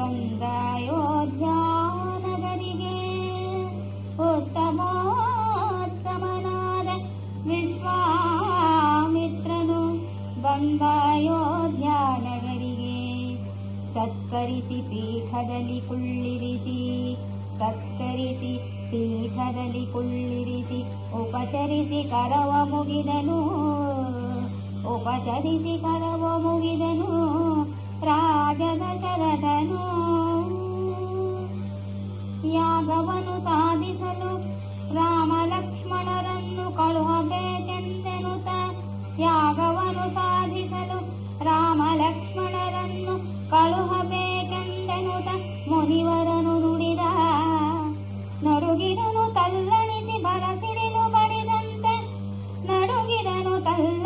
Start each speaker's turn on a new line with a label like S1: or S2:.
S1: ಬಂದಾಯೋಧ್ಯ ನಗರಿಗೆ ಉತ್ತಮೋತ್ತಮನಾದ ವಿಶ್ವಾಮಿತ್ರನು ಬಂದಾಯೋಧ್ಯ ನಗರಿಗೆ ಸತ್ಕರಿಸಿ ಪೀಠದಲ್ಲಿ ಕುಳ್ಳಿರಿಸಿ ಸತ್ಕರಿಸಿ ಪೀಠದಲ್ಲಿ ಕುಳ್ಳಿರಿಸಿ ಉಪಚರಿಸಿ ಕರವ ಮುಗಿದನು ಉಪಚರಿಸಿ ಕರವ ಮುಗಿದನು ರಾಜದ ಶರದ ಮಾರ್ಗವನ್ನು ಸಾಧಿಸಲು ರಾಮ ಲಕ್ಷ್ಮಣರನ್ನು ಕಳುಹಬೇಕೆಂದೆನುತ ಯಾಗವನ್ನು ಸಾಧಿಸಲು ರಾಮ ಲಕ್ಷ್ಮಣರನ್ನು ಕಳುಹಬೇಕೆಂದೆನುತ ಮುನಿವರನು ನುಡಿದ ನಡುಗಿರನು ತಲ್ಲಣಿಸಿ ಬರಸಿಡಿಲು ಬಡಿದಂತೆ ನಡುಗಿರನು ತಲ್ಲ